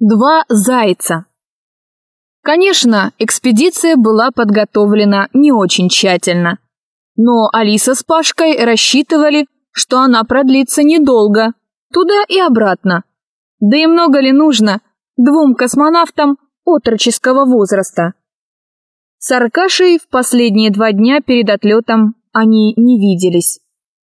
Два зайца. Конечно, экспедиция была подготовлена не очень тщательно. Но Алиса с Пашкой рассчитывали, что она продлится недолго, туда и обратно. Да и много ли нужно двум космонавтам отроческого возраста? С Аркашей в последние два дня перед отлетом они не виделись.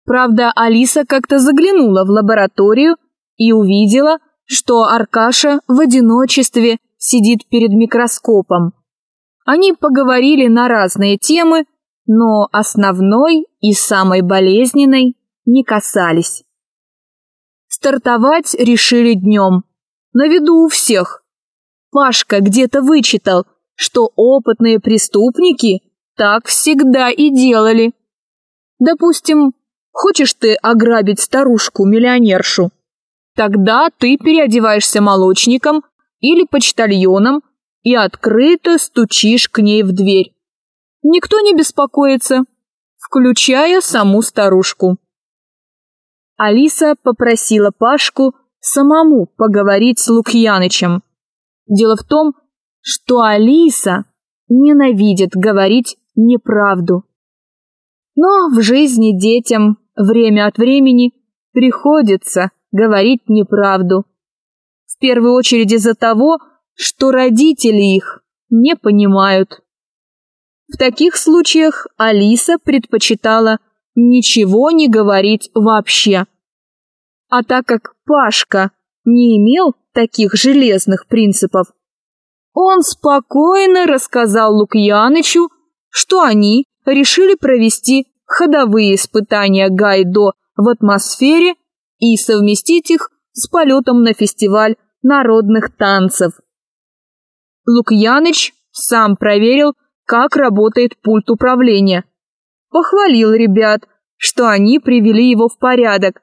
Правда, Алиса как-то заглянула в лабораторию и увидела, что Аркаша в одиночестве сидит перед микроскопом. Они поговорили на разные темы, но основной и самой болезненной не касались. Стартовать решили днем, на виду у всех. Пашка где-то вычитал, что опытные преступники так всегда и делали. Допустим, хочешь ты ограбить старушку-миллионершу? Тогда ты переодеваешься молочником или почтальоном и открыто стучишь к ней в дверь. Никто не беспокоится, включая саму старушку. Алиса попросила Пашку самому поговорить с Лукьянычем. Дело в том, что Алиса ненавидит говорить неправду. Но в жизни детям время от времени приходится говорить неправду. В первую очередь из-за того, что родители их не понимают. В таких случаях Алиса предпочитала ничего не говорить вообще. А так как Пашка не имел таких железных принципов, он спокойно рассказал Лукьянычу, что они решили провести ходовые испытания Гайдо в атмосфере и совместить их с полетом на фестиваль народных танцев. Лукьяныч сам проверил, как работает пульт управления. Похвалил ребят, что они привели его в порядок.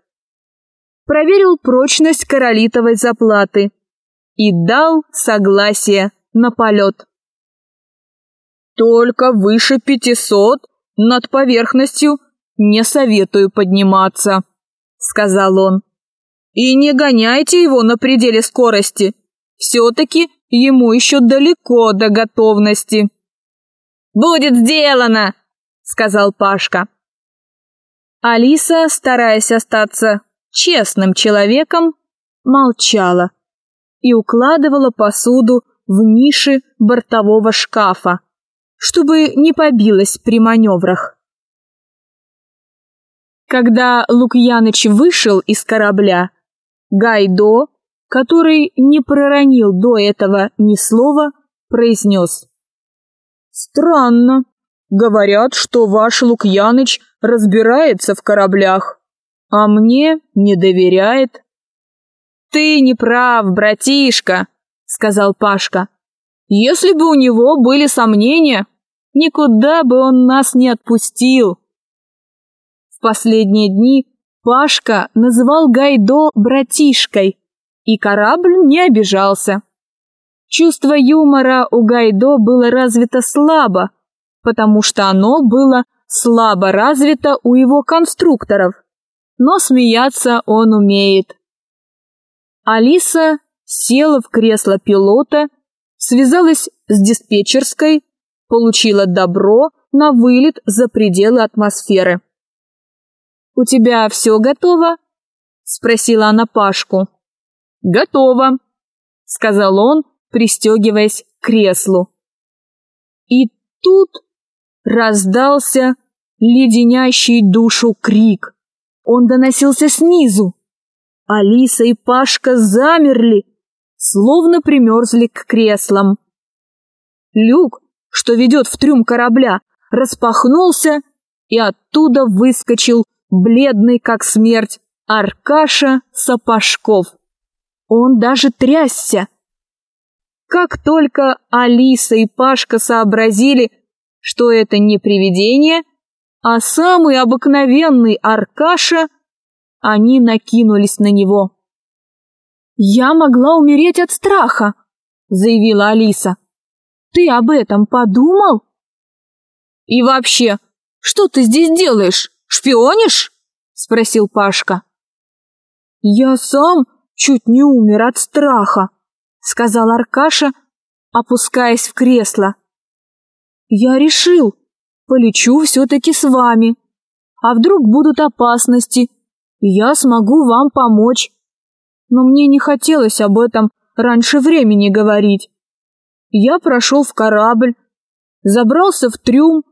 Проверил прочность королитовой заплаты и дал согласие на полет. Только выше пятисот над поверхностью не советую подниматься сказал он. И не гоняйте его на пределе скорости. Все-таки ему еще далеко до готовности. Будет сделано, сказал Пашка. Алиса, стараясь остаться честным человеком, молчала и укладывала посуду в ниши бортового шкафа, чтобы не побилась при маневрах. Когда Лукьяныч вышел из корабля, Гайдо, который не проронил до этого ни слова, произнес. «Странно. Говорят, что ваш Лукьяныч разбирается в кораблях, а мне не доверяет». «Ты не прав, братишка», — сказал Пашка. «Если бы у него были сомнения, никуда бы он нас не отпустил». В последние дни Пашка называл Гайдо братишкой, и корабль не обижался. Чувство юмора у Гайдо было развито слабо, потому что оно было слабо развито у его конструкторов, но смеяться он умеет. Алиса села в кресло пилота, связалась с диспетчерской, получила добро на вылет за пределы атмосферы. «У тебя все готово?» — спросила она Пашку. «Готово», — сказал он, пристегиваясь к креслу. И тут раздался леденящий душу крик. Он доносился снизу. Алиса и Пашка замерли, словно примерзли к креслам. Люк, что ведет в трюм корабля, распахнулся, и оттуда выскочил бледный как смерть, Аркаша Сапожков. Он даже трясся. Как только Алиса и Пашка сообразили, что это не привидение, а самый обыкновенный Аркаша, они накинулись на него. «Я могла умереть от страха», — заявила Алиса. «Ты об этом подумал?» «И вообще, что ты здесь делаешь?» Шпионишь? спросил Пашка. Я сам чуть не умер от страха, — сказал Аркаша, опускаясь в кресло. «Я решил, полечу все-таки с вами. А вдруг будут опасности, и я смогу вам помочь. Но мне не хотелось об этом раньше времени говорить. Я прошел в корабль, забрался в трюм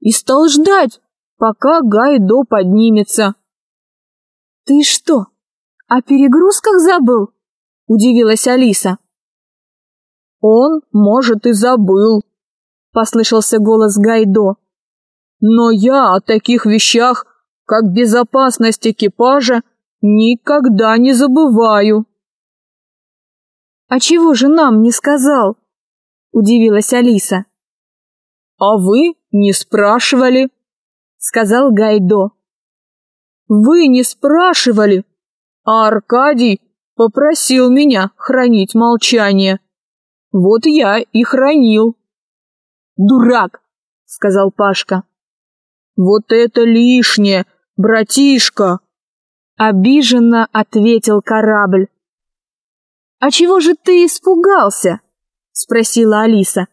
и стал ждать, пока Гайдо поднимется. «Ты что, о перегрузках забыл?» – удивилась Алиса. «Он, может, и забыл», – послышался голос Гайдо. «Но я о таких вещах, как безопасность экипажа, никогда не забываю». «А чего же нам не сказал?» – удивилась Алиса. «А вы не спрашивали», — сказал Гайдо. «Вы не спрашивали, а Аркадий попросил меня хранить молчание. Вот я и хранил». «Дурак!» — сказал Пашка. «Вот это лишнее, братишка!» Обиженно ответил корабль. «А чего же ты испугался?» — спросила Алиса.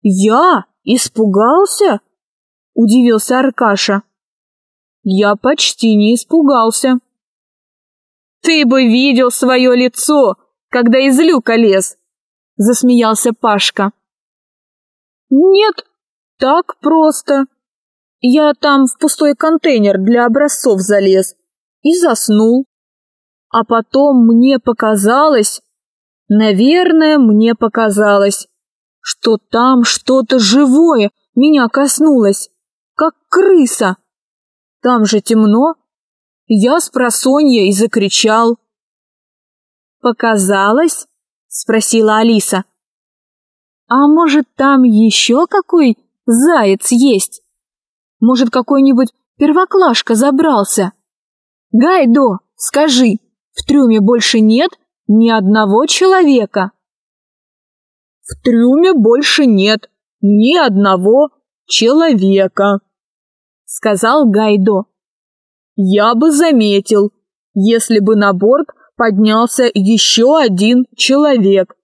«Я испугался?» – удивился Аркаша. «Я почти не испугался». «Ты бы видел свое лицо, когда из люка лез!» – засмеялся Пашка. «Нет, так просто. Я там в пустой контейнер для образцов залез и заснул. А потом мне показалось, наверное, мне показалось, что там что-то живое меня коснулось, как крыса. Там же темно. Я с просонья и закричал. «Показалось?» — спросила Алиса. «А может, там еще какой заяц есть? Может, какой-нибудь первоклашка забрался? Гайдо, скажи, в трюме больше нет ни одного человека?» В трюме больше нет ни одного человека, сказал Гайдо. Я бы заметил, если бы на борт поднялся еще один человек.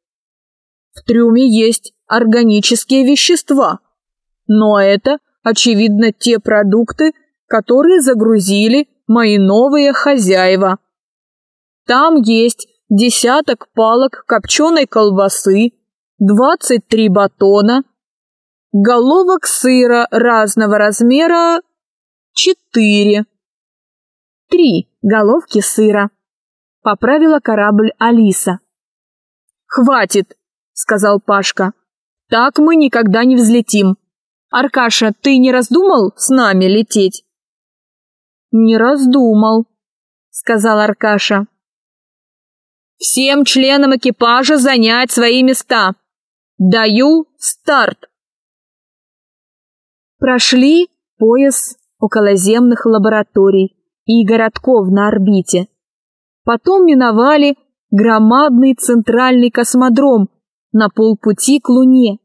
В трюме есть органические вещества, но это, очевидно, те продукты, которые загрузили мои новые хозяева. Там есть десяток палок копченой колбасы, 23 батона, головок сыра разного размера 4. Три головки сыра. Поправила корабль Алиса. «Хватит!» — сказал Пашка. «Так мы никогда не взлетим. Аркаша, ты не раздумал с нами лететь?» «Не раздумал», — сказал Аркаша. «Всем членам экипажа занять свои места!» Даю старт. Прошли пояс околоземных лабораторий и городков на орбите. Потом миновали громадный центральный космодром на полпути к Луне,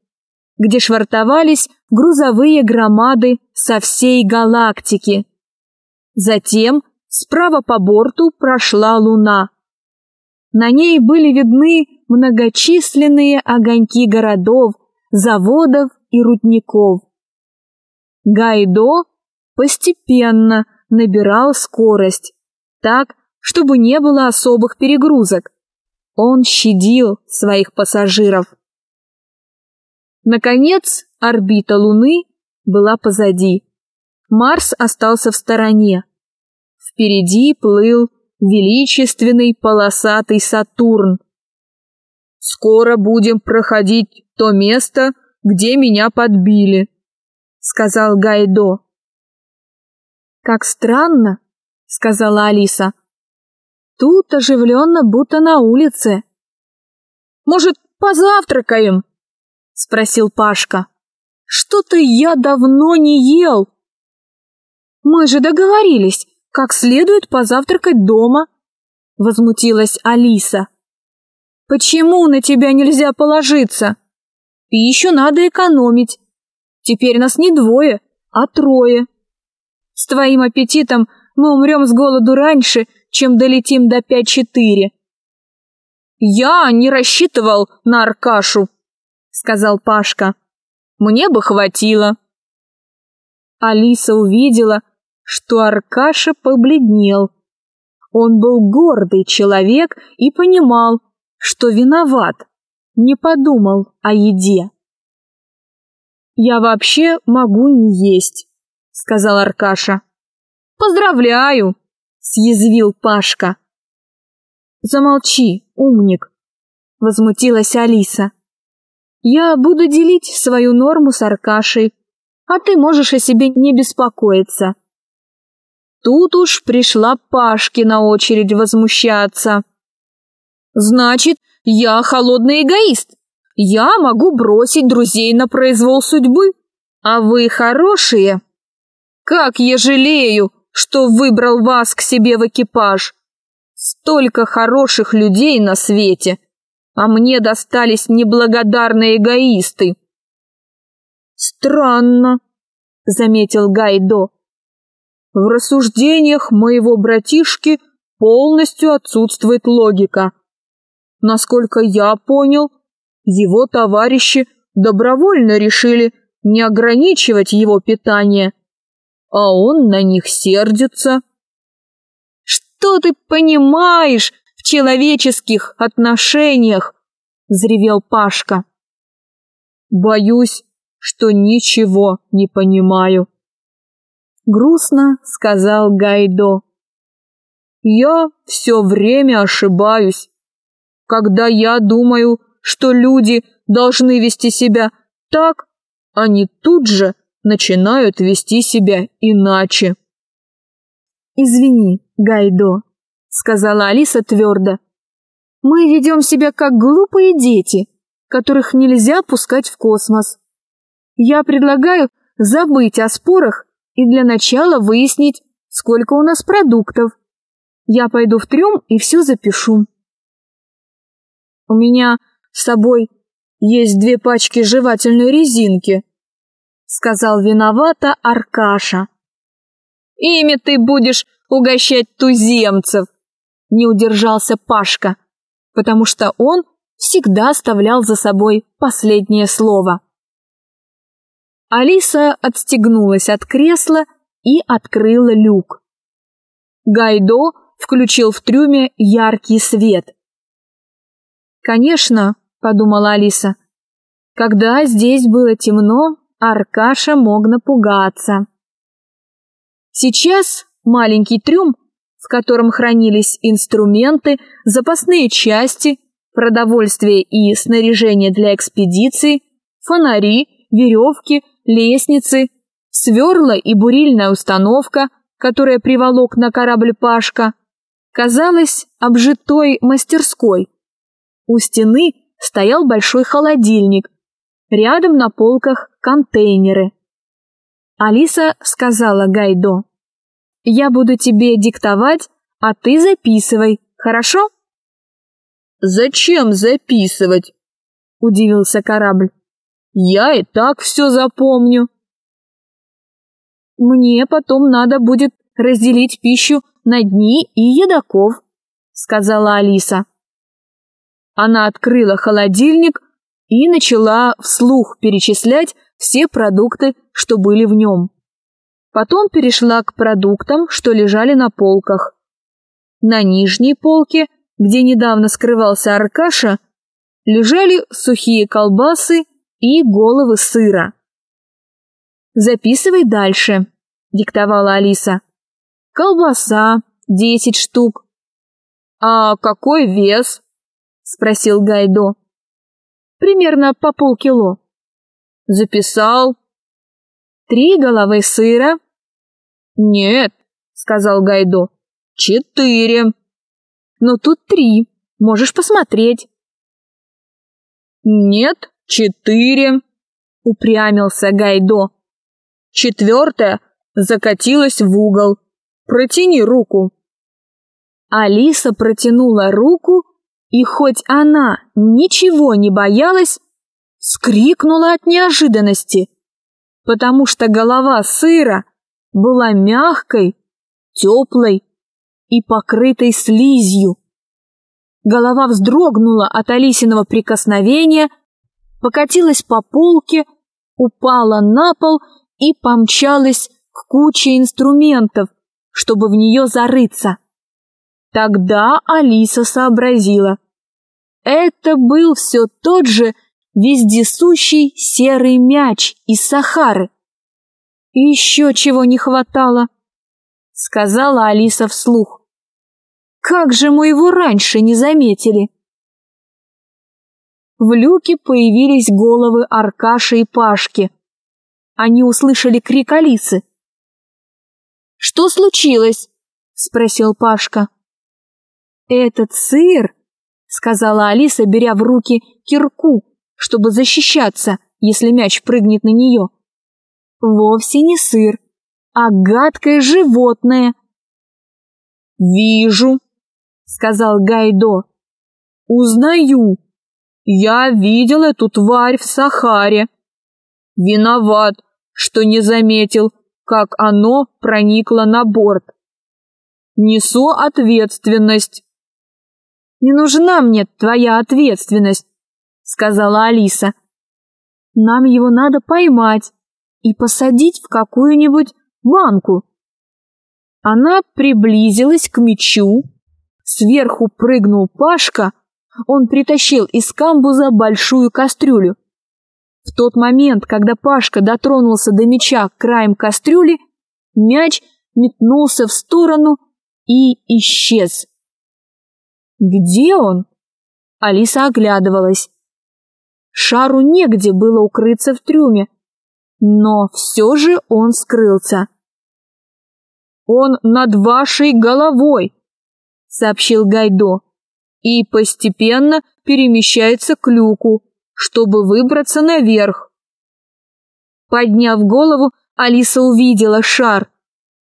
где швартовались грузовые громады со всей галактики. Затем справа по борту прошла Луна. На ней были видны многочисленные огоньки городов, заводов и рудников. Гайдо постепенно набирал скорость, так, чтобы не было особых перегрузок. Он щадил своих пассажиров. Наконец, орбита Луны была позади. Марс остался в стороне. Впереди плыл величественный полосатый Сатурн. «Скоро будем проходить то место, где меня подбили», — сказал Гайдо. «Как странно», — сказала Алиса. «Тут оживленно, будто на улице». «Может, позавтракаем?» — спросил Пашка. «Что-то я давно не ел». «Мы же договорились, как следует позавтракать дома», — возмутилась Алиса. «Почему на тебя нельзя положиться? Пищу надо экономить. Теперь нас не двое, а трое. С твоим аппетитом мы умрем с голоду раньше, чем долетим до пять-четыре». «Я не рассчитывал на Аркашу», — сказал Пашка. «Мне бы хватило». Алиса увидела, что Аркаша побледнел. Он был гордый человек и понимал, что виноват, не подумал о еде. «Я вообще могу не есть», — сказал Аркаша. «Поздравляю!» — съязвил Пашка. «Замолчи, умник!» — возмутилась Алиса. «Я буду делить свою норму с Аркашей, а ты можешь о себе не беспокоиться». Тут уж пришла Пашкина очередь возмущаться. «Значит, я холодный эгоист. Я могу бросить друзей на произвол судьбы, а вы хорошие. Как я жалею, что выбрал вас к себе в экипаж. Столько хороших людей на свете, а мне достались неблагодарные эгоисты. Странно, заметил Гайдо. В рассуждениях моего братишки полностью отсутствует логика. Насколько я понял, его товарищи добровольно решили не ограничивать его питание, а он на них сердится. «Что ты понимаешь в человеческих отношениях?» — взревел Пашка. «Боюсь, что ничего не понимаю», грустно сказал Гайдо. Я все время ошибаюсь. Когда я думаю, что люди должны вести себя так, они тут же начинают вести себя иначе. «Извини, Гайдо», — сказала Алиса твердо. «Мы ведем себя как глупые дети, которых нельзя пускать в космос. Я предлагаю забыть о спорах и для начала выяснить, сколько у нас продуктов. Я пойду в трюм и все запишу. У меня с собой есть две пачки жевательной резинки, сказал виновато Аркаша. Ими ты будешь угощать туземцев, не удержался Пашка, потому что он всегда оставлял за собой последнее слово. Алиса отстегнулась от кресла и открыла люк. Гайдо включил в трюме яркий свет. «Конечно», — подумала Алиса, — «когда здесь было темно, Аркаша мог напугаться». Сейчас маленький трюм, в котором хранились инструменты, запасные части, продовольствие и снаряжение для экспедиции, фонари, веревки, лестницы, сверла и бурильная установка, которая приволок на корабль Пашка, казалась обжитой мастерской. У стены стоял большой холодильник, рядом на полках контейнеры. Алиса сказала Гайдо, «Я буду тебе диктовать, а ты записывай, хорошо?» «Зачем записывать?» – удивился корабль. Я и так все запомню. Мне потом надо будет разделить пищу на дни и едоков, сказала Алиса. Она открыла холодильник и начала вслух перечислять все продукты, что были в нем. Потом перешла к продуктам, что лежали на полках. На нижней полке, где недавно скрывался Аркаша, лежали сухие колбасы и головы сыра. «Записывай дальше», — диктовала Алиса. «Колбаса, десять штук». «А какой вес?» — спросил Гайдо. «Примерно по полкило». «Записал». «Три головы сыра». «Нет», — сказал Гайдо, — «четыре». «Но тут три, можешь посмотреть». «Нет, четыре!» — упрямился Гайдо. «Четвертая закатилась в угол. Протяни руку!» Алиса протянула руку, и хоть она ничего не боялась, скрикнула от неожиданности, потому что голова сыра была мягкой, теплой и покрытой слизью. голова вздрогнула от Алисиного прикосновения, покатилась по полке, упала на пол и помчалась к куче инструментов, чтобы в нее зарыться. Тогда Алиса сообразила. Это был все тот же вездесущий серый мяч из Сахары. еще чего не хватало, сказала Алиса вслух. Как же мы его раньше не заметили? В люке появились головы Аркаши и Пашки. Они услышали крик Алисы. «Что случилось?» — спросил Пашка. «Этот сыр», — сказала Алиса, беря в руки кирку, чтобы защищаться, если мяч прыгнет на нее. «Вовсе не сыр, а гадкое животное». «Вижу», — сказал Гайдо. «Узнаю. Я видел эту тварь в Сахаре. Виноват, что не заметил, как оно проникло на борт. Несу ответственность. Не нужна мне твоя ответственность, сказала Алиса. Нам его надо поймать и посадить в какую-нибудь банку. Она приблизилась к мечу, сверху прыгнул Пашка, он притащил из камбуза большую кастрюлю. В тот момент, когда Пашка дотронулся до мяча краем кастрюли, мяч метнулся в сторону и исчез. Где он? Алиса оглядывалась. Шару негде было укрыться в трюме, но все же он скрылся. «Он над вашей головой», — сообщил Гайдо, «и постепенно перемещается к люку чтобы выбраться наверх. Подняв голову, Алиса увидела шар.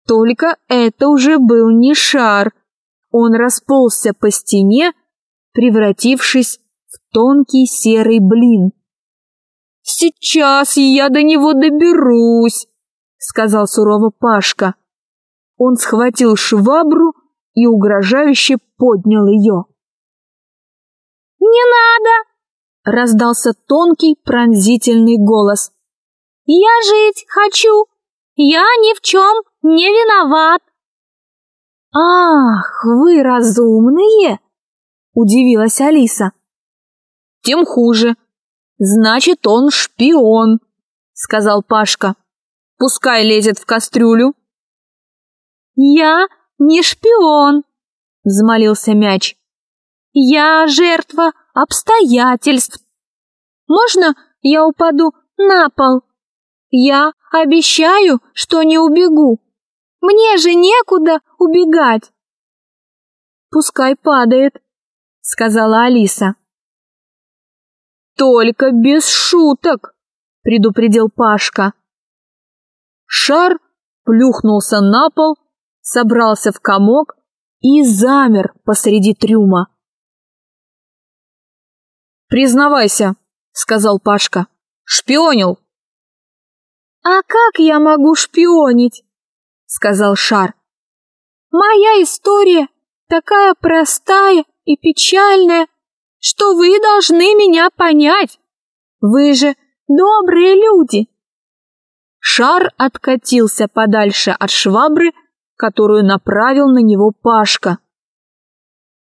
Только это уже был не шар. Он расползся по стене, превратившись тонкий серый блин. «Сейчас я до него доберусь», — сказал сурово Пашка. Он схватил швабру и угрожающе поднял ее. «Не надо!» раздался тонкий пронзительный голос. «Я жить хочу! Я ни в чем не виноват!» «Ах, вы разумные!» — удивилась Алиса. «Тем хуже. Значит, он шпион», — сказал Пашка. «Пускай лезет в кастрюлю». «Я не шпион», — взмолился мяч. «Я жертва обстоятельств. Можно я упаду на пол? Я обещаю, что не убегу. Мне же некуда убегать. Пускай падает, сказала Алиса. Только без шуток, предупредил Пашка. Шар плюхнулся на пол, собрался в комок и замер посреди трюма. «Признавайся», — сказал Пашка. «Шпионил». «А как я могу шпионить?» — сказал Шар. «Моя история такая простая и печальная, что вы должны меня понять. Вы же добрые люди». Шар откатился подальше от швабры, которую направил на него Пашка.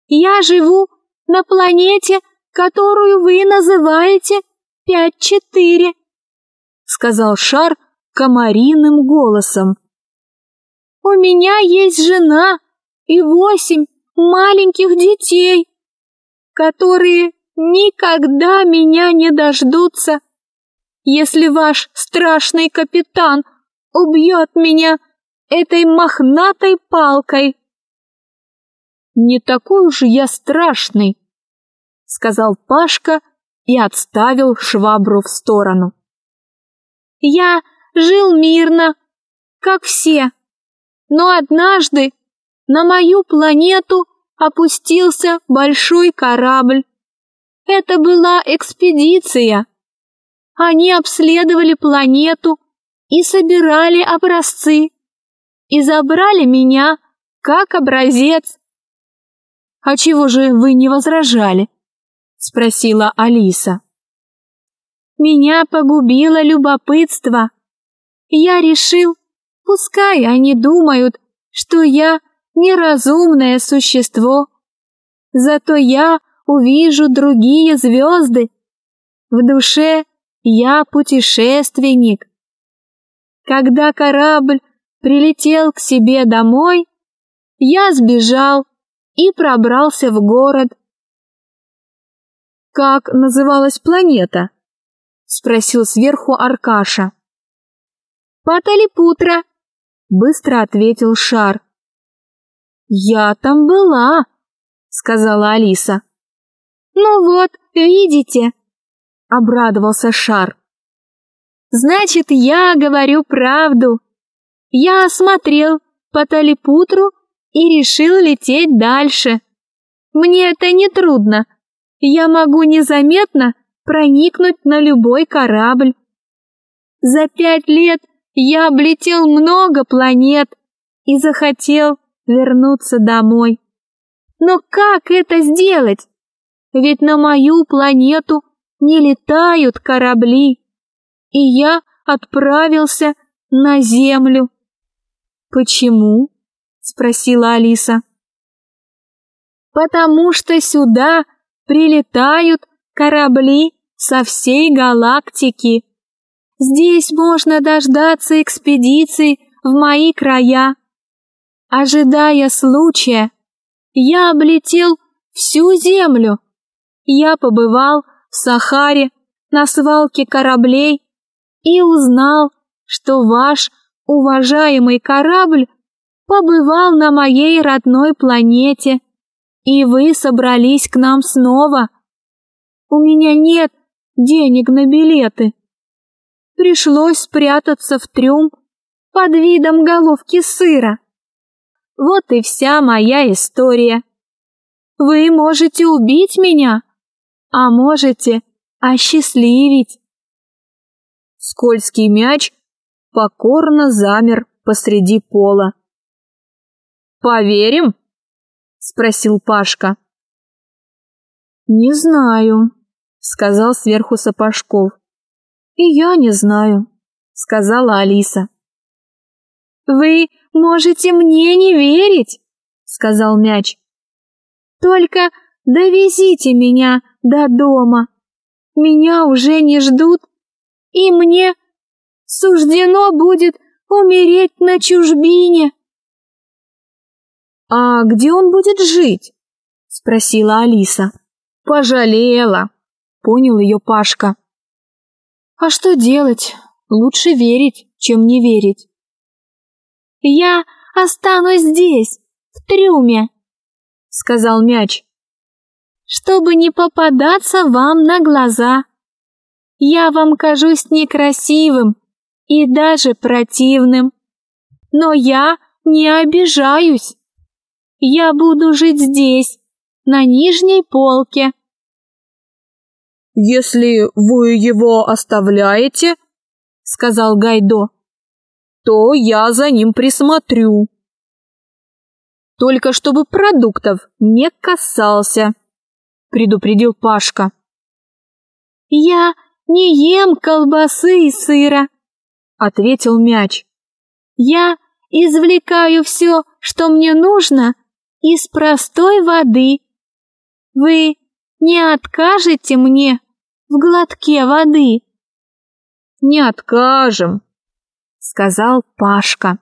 «Я живу на планете которую вы называете пять-четыре», — сказал Шар комариным голосом. «У меня есть жена и восемь маленьких детей, которые никогда меня не дождутся, если ваш страшный капитан убьет меня этой мохнатой палкой». «Не такой уж я страшный», сказал Пашка и отставил швабру в сторону. Я жил мирно, как все, но однажды на мою планету опустился большой корабль. Это была экспедиция. Они обследовали планету и собирали образцы, и забрали меня как образец. А чего же вы не возражали? Спросила Алиса. Меня погубило любопытство. Я решил, пускай они думают, что я неразумное существо. Зато я увижу другие звезды. В душе я путешественник. Когда корабль прилетел к себе домой, я сбежал и пробрался в город. «Как называлась планета?» — спросил сверху Аркаша. «Паталипутра», — быстро ответил Шар. «Я там была», — сказала Алиса. «Ну вот, видите», — обрадовался Шар. «Значит, я говорю правду. Я осмотрел Паталипутру и решил лететь дальше. Мне это не трудно. Я могу незаметно проникнуть на любой корабль. За пять лет я облетел много планет и захотел вернуться домой. Но как это сделать? Ведь на мою планету не летают корабли. И я отправился на Землю. Почему? спросила Алиса. Потому что сюда прилетают корабли со всей галактики. Здесь можно дождаться экспедиции в мои края. Ожидая случая, я облетел всю Землю. Я побывал в Сахаре на свалке кораблей и узнал, что ваш уважаемый корабль побывал на моей родной планете, и вы собрались к нам снова. У меня нет денег на билеты. Пришлось спрятаться в трюм под видом головки сыра. Вот и вся моя история. Вы можете убить меня, а можете осчастливить. Скользкий мяч покорно замер посреди пола. «Поверим?» — спросил Пашка. «Не знаю», — сказал сверху Сапожков. «И я не знаю», — сказала Алиса. «Вы можете мне не верить», — сказал мяч. «Только довезите меня до дома. Меня уже не ждут, и мне суждено будет умереть на чужбине». «А где он будет жить?» — спросила Алиса. «Пожалела», — понял ее Пашка. «А что делать? Лучше верить, чем не верить». «Я останусь здесь, в трюме», — сказал мяч, «чтобы не попадаться вам на глаза. Я вам кажусь некрасивым и даже противным, но я не обижаюсь. Я буду жить здесь, на нижней полке. Если вы его оставляете, сказал Гайдо, то я за ним присмотрю. Только чтобы продуктов не касался, предупредил Пашка. Я не ем колбасы и сыра, ответил мяч. Я извлекаю все, что мне нужно из простой воды. Вы не откажете мне в глотке воды? Не откажем, сказал Пашка.